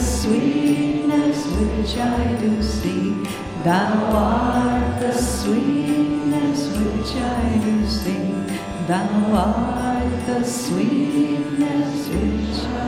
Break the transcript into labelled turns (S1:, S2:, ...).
S1: sweetness which I do see. Thou art the sweetness which I do see. Thou art the sweetness which I